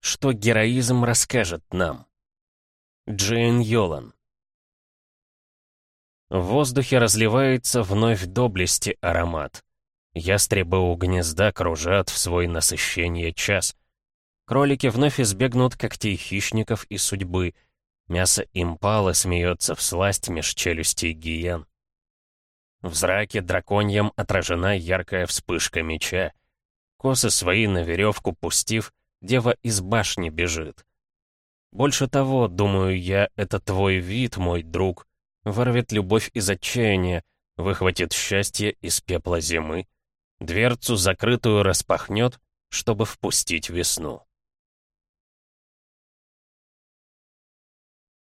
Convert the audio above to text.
Что героизм расскажет нам? Джейн Йолан В воздухе разливается вновь доблести аромат. Ястребы у гнезда кружат в свой насыщение час. Кролики вновь избегнут когтей хищников и судьбы. Мясо импалы смеется в сласть меж челюстей гиен. В зраке драконьям отражена яркая вспышка меча. Косы свои на веревку пустив, дева из башни бежит. Больше того, думаю я, это твой вид, мой друг, вырвет любовь из отчаяния, выхватит счастье из пепла зимы, дверцу закрытую распахнет, чтобы впустить весну.